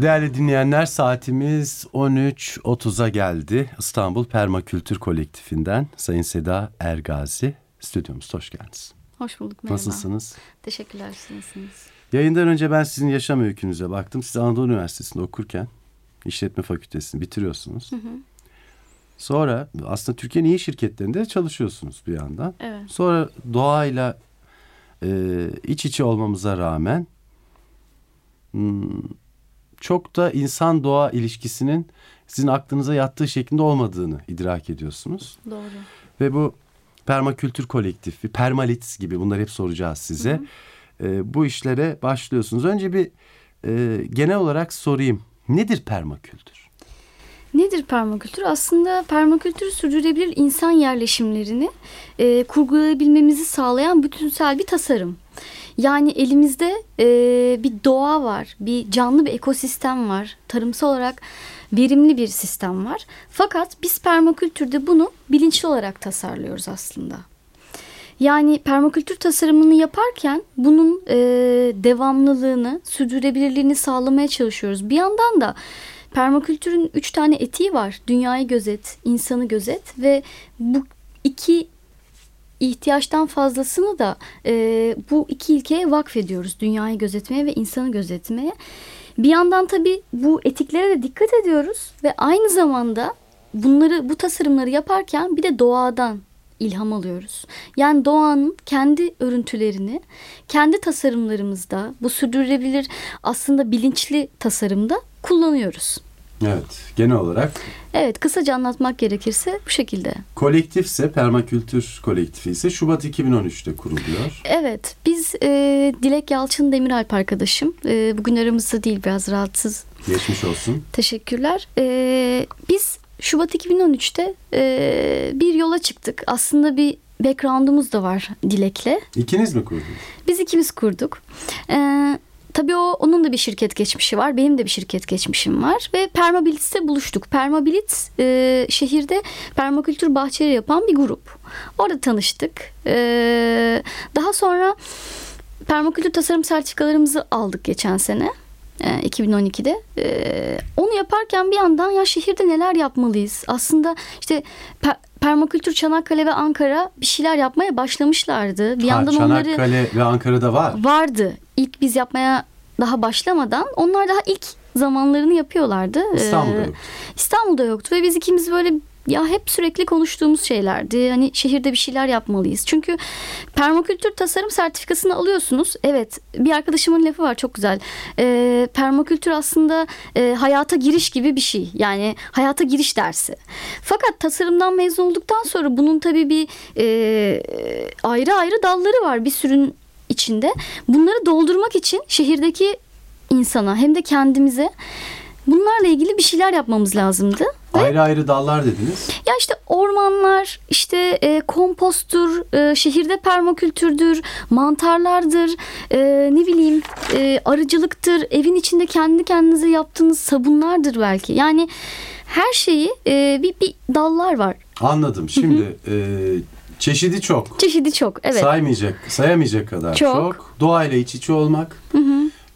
Değerli dinleyenler saatimiz 13.30'a geldi. İstanbul Permakültür Kolektifinden Sayın Seda Ergazi stüdyomuzda hoş geldiniz. Hoş bulduk merhaba. Nasılsınız? Teşekkürler siz nasılsınız? Yayından önce ben sizin yaşam öykünüze baktım. Siz Anadolu Üniversitesi'nde okurken işletme fakültesini bitiriyorsunuz. Hı hı. Sonra aslında Türkiye'nin iyi şirketlerinde çalışıyorsunuz bir yandan. Evet. Sonra doğayla e, iç içe olmamıza rağmen hmm, çok da insan doğa ilişkisinin sizin aklınıza yattığı şeklinde olmadığını idrak ediyorsunuz. Doğru. Ve bu permakültür kolektifi, permalits gibi bunları hep soracağız size. E, bu işlere başlıyorsunuz. Önce bir e, genel olarak sorayım. Nedir permakültür? Nedir permakültür? Aslında permakültür sürdürülebilir insan yerleşimlerini e, kurgulayabilmemizi sağlayan bütünsel bir tasarım. Yani elimizde e, bir doğa var, bir canlı bir ekosistem var. Tarımsal olarak verimli bir sistem var. Fakat biz permakültürde bunu bilinçli olarak tasarlıyoruz aslında. Yani permakültür tasarımını yaparken bunun e, devamlılığını, sürdürülebilirliğini sağlamaya çalışıyoruz. Bir yandan da permakültürün üç tane etiği var. Dünyayı gözet, insanı gözet ve bu iki ihtiyaçtan fazlasını da e, bu iki ilkeye vakfediyoruz. Dünyayı gözetmeye ve insanı gözetmeye. Bir yandan tabii bu etiklere de dikkat ediyoruz ve aynı zamanda bunları bu tasarımları yaparken bir de doğadan ilham alıyoruz. Yani doğanın kendi örüntülerini kendi tasarımlarımızda bu sürdürülebilir aslında bilinçli tasarımda kullanıyoruz. Evet, genel olarak Evet, kısaca anlatmak gerekirse bu şekilde. kolektifse, permakültür kolektifi ise Şubat 2013'te kuruluyor. Evet, biz e, Dilek Yalçın Demiralp arkadaşım. E, bugün aramızda değil, biraz rahatsız. Geçmiş olsun. Teşekkürler. E, biz Şubat 2013'te e, bir yola çıktık. Aslında bir background'umuz da var Dilek'le. İkiniz mi kurdunuz? Biz ikimiz kurduk. Ee, tabii o onun da bir şirket geçmişi var. Benim de bir şirket geçmişim var. Ve Permabilits'te buluştuk. Permabilits e, şehirde permakültür bahçeleri yapan bir grup. Orada tanıştık. Ee, daha sonra permakültür tasarım sertifikalarımızı aldık geçen sene. E, 2012'de. Ee, onu yaparken bir yandan ya şehirde neler yapmalıyız? Aslında işte per- permakültür Çanakkale ve Ankara bir şeyler yapmaya başlamışlardı. Bir Ha, yandan onları Çanakkale ve Ankara'da var. vardı. İlk biz yapmaya daha başlamadan onlar daha ilk zamanlarını yapıyorlardı. İstanbul'da Ee, yoktu. İstanbul'da yoktu ve biz ikimiz böyle ya hep sürekli konuştuğumuz şeylerdi. Hani şehirde bir şeyler yapmalıyız. Çünkü permakültür tasarım sertifikasını alıyorsunuz. Evet bir arkadaşımın lafı var çok güzel. Ee, permakültür aslında e, hayata giriş gibi bir şey. Yani hayata giriş dersi. Fakat tasarımdan mezun olduktan sonra bunun tabii bir e, ayrı ayrı dalları var bir sürün içinde. Bunları doldurmak için şehirdeki insana hem de kendimize bunlarla ilgili bir şeyler yapmamız lazımdı. Ve Ayrı ayrı dallar dediniz. ya işte ormanlar, işte e, kompostur, e, şehirde permakültürdür, mantarlardır, e, ne bileyim e, arıcılıktır, evin içinde kendi kendinize yaptığınız sabunlardır belki. Yani her şeyi e, bir, bir dallar var. Anladım. Şimdi e, çeşidi çok. Çeşidi çok. Evet. Saymayacak, sayamayacak kadar çok. Çok. Doğayla iç içe olmak.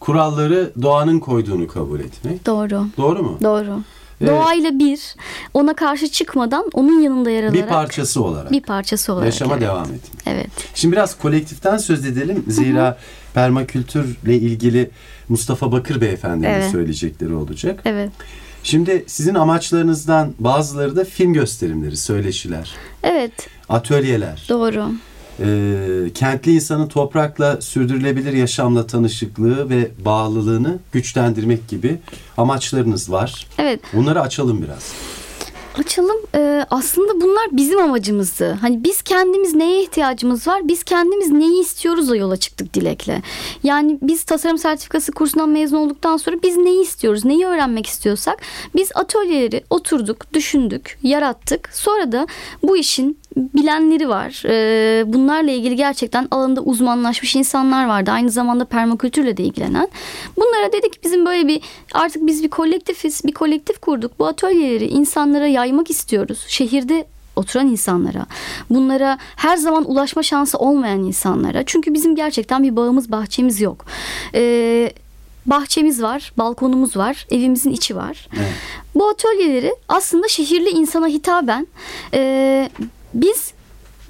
Kuralları doğanın koyduğunu kabul etmek. Doğru. Doğru mu? Doğru. Doğayla bir, ona karşı çıkmadan onun yanında yer alarak Bir parçası olarak. bir parçası olarak. Yaşama evet. devam etmek. Evet. Şimdi biraz kolektiften söz edelim. Zira permakültürle ilgili Mustafa Bakır beyefendinin Evet. söyleyecekleri olacak. Evet. Şimdi sizin amaçlarınızdan bazıları da film gösterimleri, söyleşiler, Evet. atölyeler, Doğru. E, kentli insanın toprakla sürdürülebilir yaşamla tanışıklığı ve bağlılığını güçlendirmek gibi amaçlarınız var. Evet. Bunları açalım biraz. Açalım. Ee, aslında bunlar bizim amacımızdı. Hani biz kendimiz neye ihtiyacımız var? Biz kendimiz neyi istiyoruz o yola çıktık Dilek'le. Yani biz tasarım sertifikası kursundan mezun olduktan sonra biz neyi istiyoruz? Neyi öğrenmek istiyorsak biz atölyeleri oturduk, düşündük, yarattık. Sonra da bu işin bilenleri var. Ee, bunlarla ilgili gerçekten alanında uzmanlaşmış insanlar vardı. Aynı zamanda permakültürle de ilgilenen. Bunlara dedik bizim böyle bir artık biz bir kolektifiz. Bir kolektif kurduk. Bu atölyeleri insanlara yaymak istiyoruz. Şehirde oturan insanlara, bunlara her zaman ulaşma şansı olmayan insanlara. Çünkü bizim gerçekten bir bağımız, bahçemiz yok. Ee, bahçemiz var, balkonumuz var, evimizin içi var. Evet. Bu atölyeleri aslında şehirli insana hitaben e, biz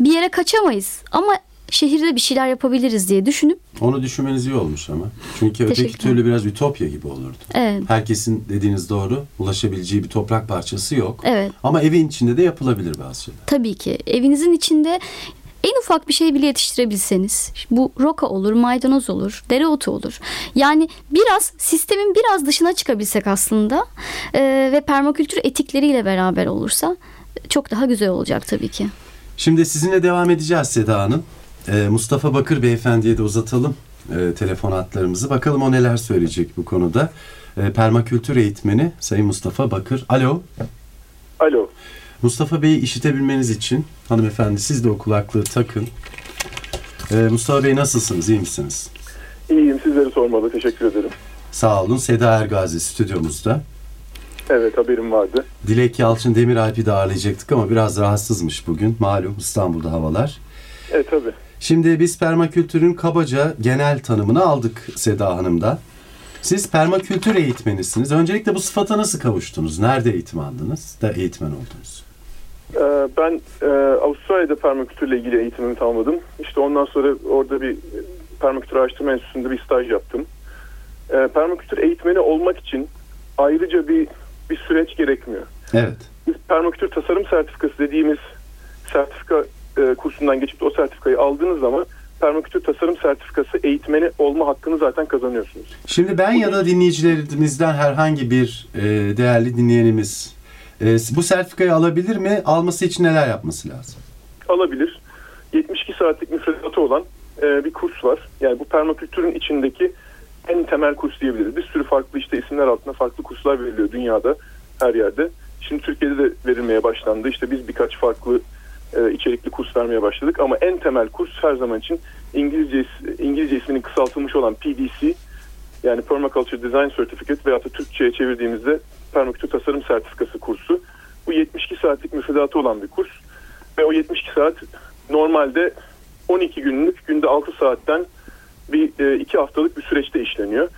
bir yere kaçamayız ama şehirde bir şeyler yapabiliriz diye düşünüp Onu düşünmeniz iyi olmuş ama. Çünkü öteki türlü biraz ütopya gibi olurdu. evet, Herkesin dediğiniz doğru ulaşabileceği bir toprak parçası yok. evet Ama evin içinde de yapılabilir bazı şeyler. tabii ki evinizin içinde en ufak bir şey bile yetiştirebilseniz bu roka olur, maydanoz olur, dereotu olur. Yani biraz sistemin biraz dışına çıkabilsek aslında e, ve permakültür etikleriyle beraber olursa çok daha güzel olacak tabii ki. Şimdi sizinle devam edeceğiz Seda Hanım. Ee, Mustafa Bakır Beyefendi'ye de uzatalım e, telefon hatlarımızı. Bakalım o neler söyleyecek bu konuda. E, permakültür eğitmeni Sayın Mustafa Bakır. Alo. Alo. Mustafa Bey'i işitebilmeniz için hanımefendi siz de o kulaklığı takın. Ee, Mustafa Bey nasılsınız? İyi misiniz? İyiyim sizleri sormalı. Teşekkür ederim. Sağ olun. Seda Ergazi stüdyomuzda. Evet haberim vardı. Dilek Yalçın Demiralp'i de ağırlayacaktık ama biraz rahatsızmış bugün. Malum İstanbul'da havalar. Evet tabii. Şimdi biz permakültürün kabaca genel tanımını aldık Seda Hanım'da. Siz permakültür eğitmenisiniz. Öncelikle bu sıfata nasıl kavuştunuz? Nerede eğitim aldınız da eğitmen oldunuz? Ee, ben e, Avustralya'da permakültürle ilgili eğitimimi tamamladım. İşte ondan sonra orada bir permakültür araştırma enstitüsünde bir staj yaptım. Ee, permakültür eğitmeni olmak için ayrıca bir bir süreç gerekmiyor. Evet. Biz permakültür tasarım sertifikası dediğimiz sertifika e, kursundan geçip o sertifikayı aldığınız zaman permakültür tasarım sertifikası eğitmeni olma hakkını zaten kazanıyorsunuz. Şimdi ben ya da dinleyicilerimizden herhangi bir e, değerli dinleyenimiz e, bu sertifikayı alabilir mi? Alması için neler yapması lazım? alabilir. 72 saatlik müfredatı olan e, bir kurs var. Yani bu permakültürün içindeki en temel kurs diyebiliriz. Bir sürü farklı işte isimler altında farklı kurslar veriliyor dünyada her yerde. Şimdi Türkiye'de de verilmeye başlandı. İşte biz birkaç farklı e, içerikli kurs vermeye başladık ama en temel kurs her zaman için İngilizce İngilizce isminin kısaltılmış olan PDC yani Permaculture Design Certificate veya da Türkçe'ye çevirdiğimizde permakültür tasarım sertifikası kursu. Bu 72 saatlik müfredatı olan bir kurs ve o 72 saat normalde 12 günlük günde 6 saatten bir 2 haftalık bir süreçte işleniyor.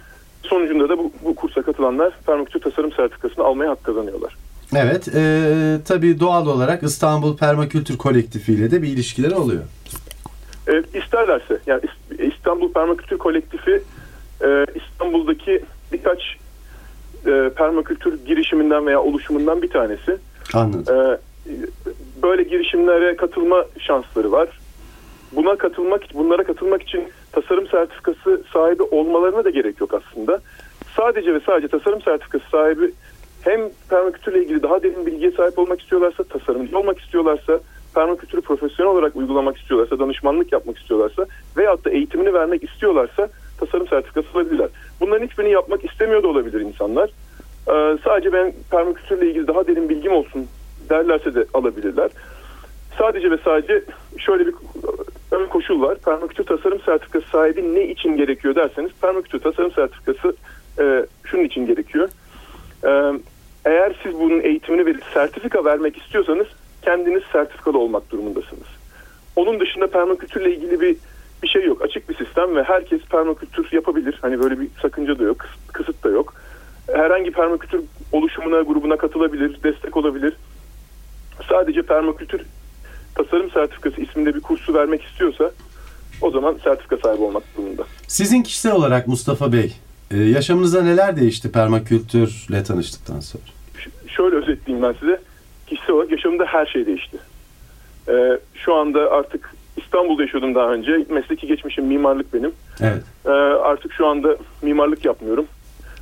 Sonucunda da bu, bu kursa katılanlar permakültür tasarım sertifikasını almaya hak kazanıyorlar. Evet. E, tabii doğal olarak İstanbul Permakültür Kolektifi ile de bir ilişkileri oluyor. E, isterlerse yani İs- İstanbul Permakültür Kolektifi e, İstanbul'daki birkaç e, permakültür girişiminden veya oluşumundan bir tanesi. Anladım. Ee, böyle girişimlere katılma şansları var. Buna katılmak, bunlara katılmak için tasarım sertifikası sahibi olmalarına da gerek yok aslında. Sadece ve sadece tasarım sertifikası sahibi hem permakültürle ilgili daha derin bilgiye sahip olmak istiyorlarsa, tasarımcı olmak istiyorlarsa, permakültürü profesyonel olarak uygulamak istiyorlarsa, danışmanlık yapmak istiyorlarsa veyahut da eğitimini vermek istiyorlarsa tasarım sertifikası alabilirler. Bunların hiçbirini yapmak istemiyor da olabilir insanlar. Ee, sadece ben permakültürle ilgili daha derin bilgim olsun derlerse de alabilirler. Sadece ve sadece şöyle bir ön koşul var. Permakültür tasarım sertifikası sahibi ne için gerekiyor derseniz permakültür tasarım sertifikası e, şunun için gerekiyor. E, eğer siz bunun eğitimini verip sertifika vermek istiyorsanız kendiniz sertifikalı olmak durumundasınız. Onun dışında permakültürle ilgili bir bir şey yok. Açık bir sistem ve herkes permakültür yapabilir. Hani böyle bir sakınca da yok, kıs- kısıt da yok. Herhangi permakültür oluşumuna, grubuna katılabilir, destek olabilir. Sadece permakültür tasarım sertifikası isminde bir kursu vermek istiyorsa o zaman sertifika sahibi olmak durumunda. Sizin kişisel olarak Mustafa Bey, e, yaşamınızda neler değişti permakültürle tanıştıktan sonra? Ş- şöyle özetleyeyim ben size. Kişisel olarak yaşamımda her şey değişti. Ee, şu anda artık İstanbul'da yaşıyordum daha önce. Mesleki geçmişim mimarlık benim. Evet. Ee, artık şu anda mimarlık yapmıyorum.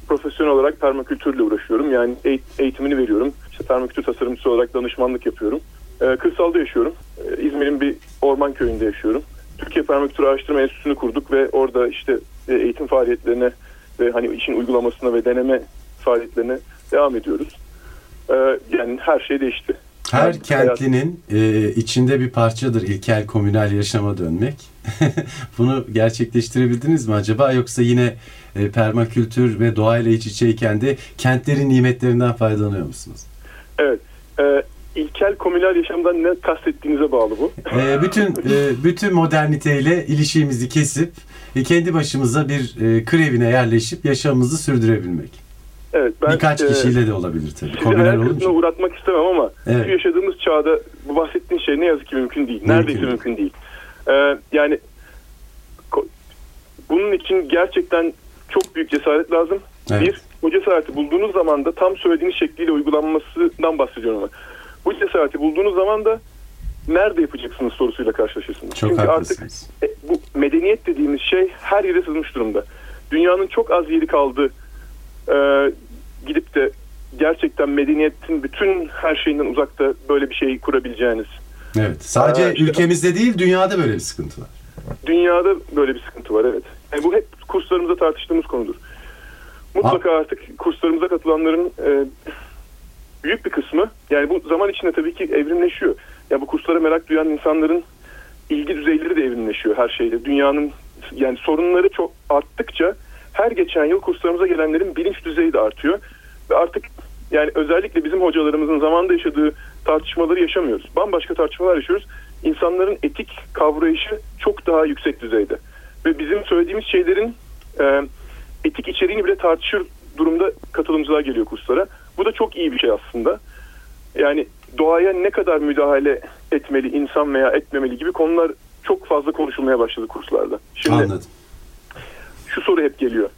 Profesyonel olarak permakültürle uğraşıyorum. Yani eğit- eğitimini veriyorum. İşte permakültür tasarımcısı olarak danışmanlık yapıyorum. Ee, kırsalda yaşıyorum. Ee, İzmir'in bir orman köyünde yaşıyorum. Türkiye Permakültür Araştırma Enstitüsü'nü kurduk ve orada işte e, eğitim faaliyetlerine ve hani işin uygulamasına ve deneme faaliyetlerine devam ediyoruz. Ee, yani her şey değişti. Her Yani kentlinin e, içinde bir parçadır ilkel komünal yaşama dönmek. Bunu gerçekleştirebildiniz mi acaba yoksa yine e, permakültür ve doğayla iç içeyken de kentlerin nimetlerinden faydalanıyor musunuz? Evet. Ee, ilkel komünal yaşamdan ne kastettiğinize bağlı bu. E, bütün e, bütün moderniteyle ilişiğimizi kesip e, kendi başımıza bir e, kır evine yerleşip yaşamımızı sürdürebilmek. Evet, ben, Birkaç e, kişiyle de olabilir tabii. Sizi Komünel hayal kırıklığına uğratmak istemem ama Evet. şu yaşadığımız çağda bu bahsettiğin şey ne yazık ki mümkün değil. Neredeyse mümkün değil. Ee, yani bunun için gerçekten çok büyük cesaret lazım. Evet. Bir, bu cesareti bulduğunuz zaman da tam söylediğiniz şekliyle uygulanmasından bahsediyorum ama. Bu cesareti bulduğunuz zaman da nerede yapacaksınız sorusuyla karşılaşırsınız. Çok Çünkü haklısınız. artık e, bu medeniyet dediğimiz şey her yere sızmış durumda. Dünyanın çok az yeri kaldı. Ee, gidip de gerçekten medeniyetin bütün her şeyinden uzakta böyle bir şey kurabileceğiniz. Evet. Sadece Aa, işte- ülkemizde değil dünyada böyle bir sıkıntı var. Dünyada böyle bir sıkıntı var evet. Yani bu hep kurslarımızda tartıştığımız konudur. Mutlaka artık kurslarımıza katılanların e, büyük bir kısmı yani bu zaman içinde tabii ki evrimleşiyor. Ya bu kurslara merak duyan insanların ilgi düzeyleri de evrimleşiyor her şeyde. Dünyanın yani sorunları çok arttıkça her geçen yıl kurslarımıza gelenlerin bilinç düzeyi de artıyor. Ve artık yani özellikle bizim hocalarımızın zamanda yaşadığı tartışmaları yaşamıyoruz. Bambaşka tartışmalar yaşıyoruz. İnsanların etik kavrayışı çok daha yüksek düzeyde. Ve bizim söylediğimiz şeylerin e, etik içeriğini bile tartışır durumda katılımcılar geliyor kurslara. Bu da çok iyi bir şey aslında. Yani doğaya ne kadar müdahale etmeli insan veya etmemeli gibi konular çok fazla konuşulmaya başladı kurslarda. Şimdi Anladım. şu soru hep geliyor.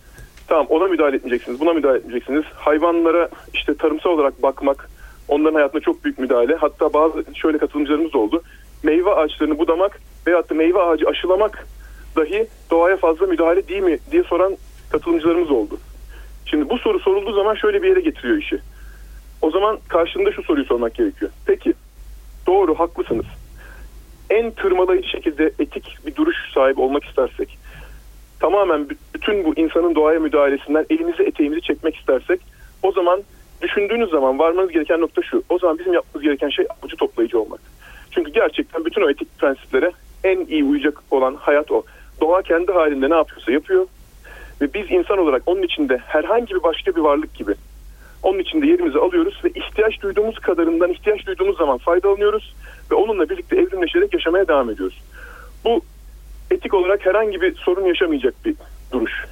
Tamam ona müdahale etmeyeceksiniz, buna müdahale etmeyeceksiniz. Hayvanlara işte tarımsal olarak bakmak, onların hayatına çok büyük müdahale. Hatta bazı şöyle katılımcılarımız da oldu. Meyve ağaçlarını budamak veyahut da meyve ağacı aşılamak dahi doğaya fazla müdahale değil mi diye soran katılımcılarımız oldu. Şimdi bu soru sorulduğu zaman şöyle bir yere getiriyor işi. O zaman karşılığında şu soruyu sormak gerekiyor. Peki doğru haklısınız. En tırmalayıcı şekilde etik bir duruş sahibi olmak istersek tamamen bü- bütün bu insanın doğaya müdahalesinden elimizi eteğimizi çekmek istersek o zaman düşündüğünüz zaman varmanız gereken nokta şu. O zaman bizim yapmamız gereken şey avcı toplayıcı olmak. Çünkü gerçekten bütün o etik prensiplere en iyi uyacak olan hayat o. Doğa kendi halinde ne yapıyorsa yapıyor. Ve biz insan olarak onun içinde herhangi bir başka bir varlık gibi onun içinde yerimizi alıyoruz ve ihtiyaç duyduğumuz kadarından ihtiyaç duyduğumuz zaman faydalanıyoruz ve onunla birlikte evrimleşerek yaşamaya devam ediyoruz. Bu etik olarak herhangi bir sorun yaşamayacak bir duruş.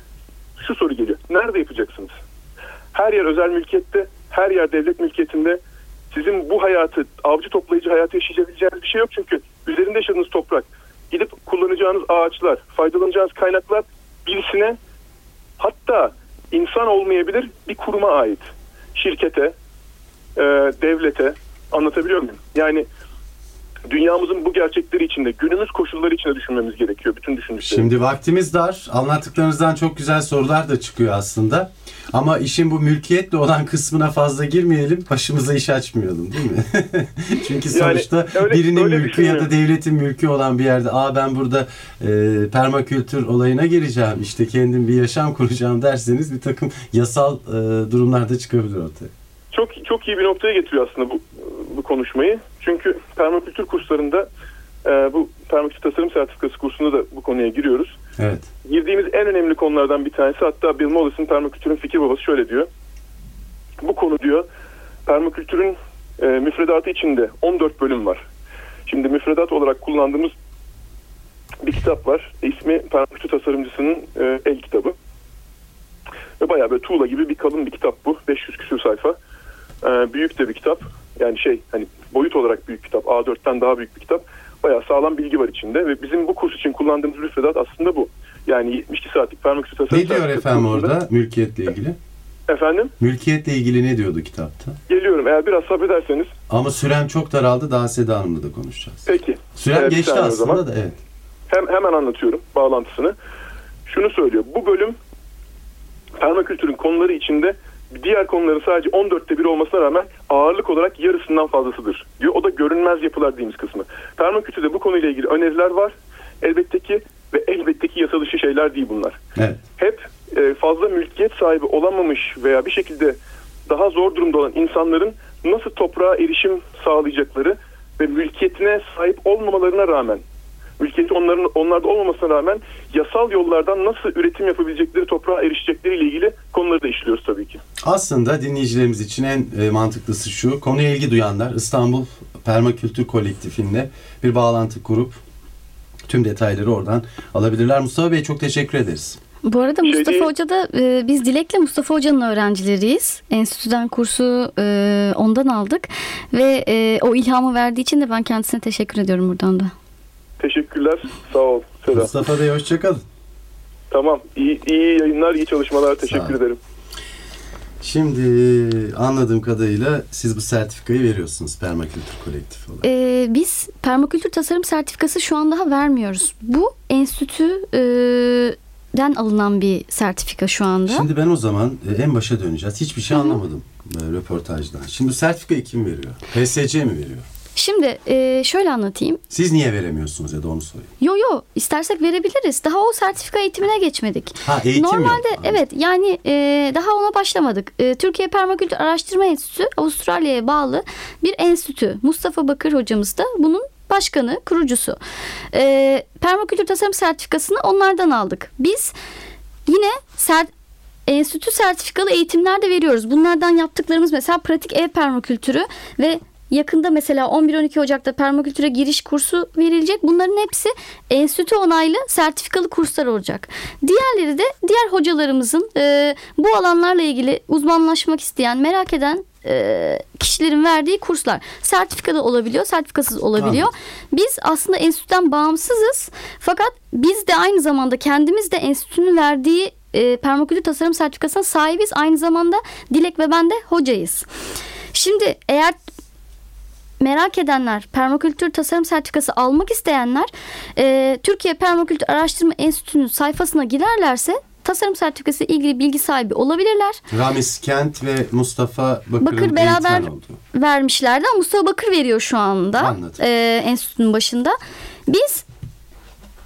Şu soru geliyor. Nerede yapacaksınız? Her yer özel mülkiyette, her yer devlet mülkiyetinde. Sizin bu hayatı, avcı toplayıcı hayatı yaşayabileceğiniz bir şey yok çünkü üzerinde yaşadığınız toprak, gidip kullanacağınız ağaçlar, faydalanacağınız kaynaklar birisine hatta insan olmayabilir bir kuruma ait. Şirkete, e, devlete anlatabiliyor muyum? Yani dünyamızın bu gerçekleri içinde, günümüz koşulları içinde düşünmemiz gerekiyor. Bütün düşündüklerimiz. Şimdi vaktimiz dar. Anlattıklarınızdan çok güzel sorular da çıkıyor aslında. Ama işin bu mülkiyetle olan kısmına fazla girmeyelim. Başımıza iş açmayalım değil mi? Çünkü Yani sonuçta öyle- birinin öyle mülkü ya da devletin mülkü olan bir yerde aa ben burada e, permakültür olayına gireceğim işte kendim bir yaşam kuracağım derseniz bir takım yasal e, durumlar da çıkabilir ortaya. Çok çok iyi bir noktaya getiriyor aslında bu bu konuşmayı. Çünkü permakültür kurslarında e, bu permakültür tasarım sertifikası kursunda da bu konuya giriyoruz. Evet. Girdiğimiz en önemli konulardan bir tanesi hatta Bill Mollis'in permakültürün fikir babası şöyle diyor. Bu konu diyor permakültürün e, müfredatı içinde 14 bölüm var. Şimdi müfredat olarak kullandığımız bir kitap var. İsmi permakültür tasarımcısının e, el kitabı. Ve bayağı böyle tuğla gibi bir kalın bir kitap bu. 500 küsür sayfa. E, büyük de bir kitap. Yani şey hani boyut olarak büyük kitap. A4'ten daha büyük bir kitap. Bayağı sağlam bilgi var içinde ve bizim bu kurs için kullandığımız müfredat aslında bu. Yani 72 saatlik permakültür tasarım Ne diyor efendim orada mülkiyetle ilgili? Efendim Mülkiyetle ilgili ne diyordu kitapta? geliyorum eğer biraz sabrederseniz. Ama sürem çok daraldı. Daha Seda Hanım'la da konuşacağız. Peki Sürem Evet, geçti aslında zaman. da evet. Hem, hemen anlatıyorum bağlantısını. Şunu söylüyor. Bu bölüm permakültürün konuları içinde diğer konuların sadece 14'te bir olmasına rağmen ağırlık olarak yarısından fazlasıdır diyor. O da görünmez yapılar dediğimiz kısmı. Permakültürde bu konuyla ilgili öneriler var. Elbette ki ve elbette ki yasa dışı şeyler değil bunlar. Evet. Hep e, fazla mülkiyet sahibi olamamış veya bir şekilde daha zor durumda olan insanların nasıl toprağa erişim sağlayacakları ve mülkiyetine sahip olmamalarına rağmen mülkiyeti onların onlarda olmamasına rağmen yasal yollardan nasıl üretim yapabilecekleri toprağa erişecekleri ile ilgili konuları da işliyoruz tabii ki. Aslında dinleyicilerimiz için en e, mantıklısı şu. Konuya ilgi duyanlar İstanbul Permakültür Kolektifi'nde bir bağlantı kurup Tüm detayları oradan alabilirler. Mustafa Bey çok teşekkür ederiz. Bu arada Şey Mustafa değil. Hoca da e, biz Dilek'le Mustafa Hoca'nın öğrencileriyiz. Enstitüden kursu e, ondan aldık ve e, o ilhamı verdiği için de ben kendisine teşekkür ediyorum buradan da. Teşekkürler. Sağ ol. Selam. Mustafa Bey hoşçakalın. Tamam. İyi, iyi yayınlar, iyi çalışmalar. Teşekkür ederim. Şimdi anladığım kadarıyla siz bu sertifikayı veriyorsunuz Permakültür Kolektif olarak. E, biz permakültür tasarım sertifikası şu an daha vermiyoruz. Bu enstitüden alınan bir sertifika şu anda. Şimdi ben o zaman e, en başa döneceğiz. Hiçbir şey anlamadım e, röportajdan. Şimdi bu sertifikayı kim veriyor? PSC mi veriyor? Şimdi e, şöyle anlatayım. Siz niye veremiyorsunuz ya da onu sorayım. Yo yo istersek verebiliriz. Daha o sertifika eğitimine geçmedik. Ha eğitim yok. Normalde Anladım. evet yani e, daha ona başlamadık. E, Türkiye Permakültür Araştırma Enstitüsü Avustralya'ya bağlı bir enstitü. Mustafa Bakır hocamız da bunun başkanı, kurucusu. E, permakültür tasarım sertifikasını onlardan aldık. Biz yine sert enstitü sertifikalı eğitimler de veriyoruz. Bunlardan yaptıklarımız mesela pratik ev permakültürü ve yakında mesela 11-12 Ocak'ta permakültüre giriş kursu verilecek. Bunların hepsi enstitü onaylı sertifikalı kurslar olacak. Diğerleri de diğer hocalarımızın e, bu alanlarla ilgili uzmanlaşmak isteyen, merak eden e, kişilerin verdiği kurslar. Sertifikada olabiliyor, sertifikasız olabiliyor. Biz aslında enstitüden bağımsızız. Fakat biz de aynı zamanda kendimiz de enstitünün verdiği e, permakültür tasarım sertifikasına sahibiz. Aynı zamanda Dilek ve ben de hocayız. Şimdi eğer merak edenler, permakültür tasarım sertifikası almak isteyenler e, Türkiye Permakültür Araştırma Enstitüsü'nün sayfasına girerlerse tasarım sertifikası ilgili bilgi sahibi olabilirler. Ramiz Kent ve Mustafa Bakır'ın Bakır beraber oldu. vermişlerdi ama Mustafa Bakır veriyor şu anda Anladım. e, enstitünün başında. Biz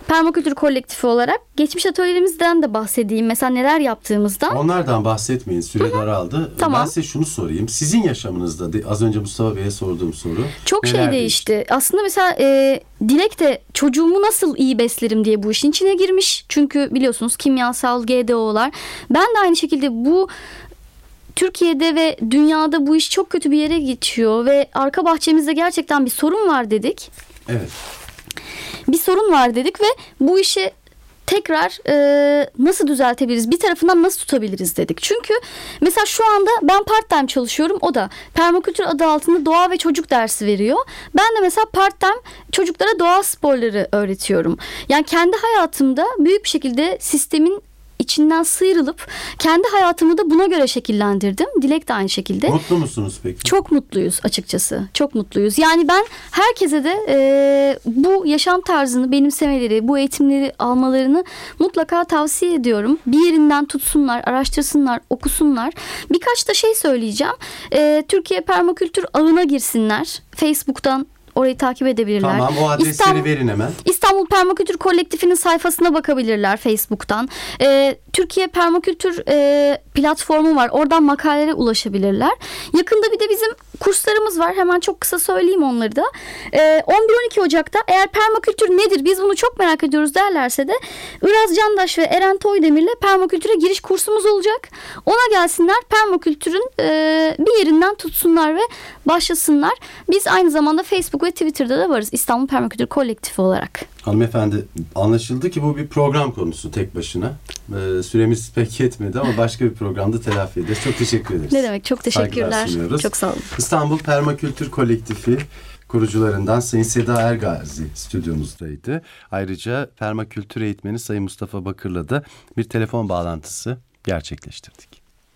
permakültür kolektifi olarak geçmiş atölyelerimizden de bahsedeyim. Mesela neler yaptığımızdan. Onlardan bahsetmeyin. Süre daraldı. Tamam. Ben size şunu sorayım. Sizin yaşamınızda az önce Mustafa Bey'e sorduğum soru. Çok şey değişti. Aslında mesela e, Dilek de çocuğumu nasıl iyi beslerim diye bu işin içine girmiş. Çünkü biliyorsunuz kimyasal GDO'lar. Ben de aynı şekilde bu Türkiye'de ve dünyada bu iş çok kötü bir yere geçiyor ve arka bahçemizde gerçekten bir sorun var dedik. Evet. Bir sorun var dedik ve bu işi tekrar e, nasıl düzeltebiliriz? Bir tarafından nasıl tutabiliriz dedik. Çünkü mesela şu anda ben part time çalışıyorum. O da permakültür adı altında doğa ve çocuk dersi veriyor. Ben de mesela part time çocuklara doğa sporları öğretiyorum. Yani kendi hayatımda büyük bir şekilde sistemin içinden sıyrılıp kendi hayatımı da buna göre şekillendirdim. Dilek de aynı şekilde. Mutlu musunuz peki? Çok mutluyuz açıkçası. Çok mutluyuz. Yani ben herkese de e, bu yaşam tarzını benimsemeleri, bu eğitimleri almalarını mutlaka tavsiye ediyorum. Bir yerinden tutsunlar, araştırsınlar, okusunlar. Birkaç da şey söyleyeceğim. E, Türkiye Permakültür ağına girsinler. Facebook'tan orayı takip edebilirler. Tamam o adresleri İstanbul- verin hemen. İstanbul Permakültür Kolektifi'nin sayfasına bakabilirler Facebook'tan. Ee, Türkiye Permakültür e, platformu var. Oradan makalelere ulaşabilirler. Yakında bir de bizim kurslarımız var. Hemen çok kısa söyleyeyim onları da. Ee, 11-12 Ocak'ta eğer permakültür nedir biz bunu çok merak ediyoruz derlerse de Iraz Candaş ve Eren Toydemir'le permakültüre giriş kursumuz olacak. Ona gelsinler permakültürün e, bir yerinden tutsunlar ve başlasınlar. Biz aynı zamanda Facebook ve Twitter'da da varız. İstanbul Permakültür Kolektifi olarak. Hanımefendi anlaşıldı ki bu bir program konusu tek başına. Ee, süremiz pek yetmedi ama başka bir programda telafi ederiz. Çok teşekkür ederiz. Ne demek çok teşekkürler. Çok sağ olun. İstanbul Permakültür Kolektifi kurucularından Sayın Seda Ergazi stüdyomuzdaydı. Ayrıca permakültür eğitmeni Sayın Mustafa Bakır'la da bir telefon bağlantısı gerçekleştirdik.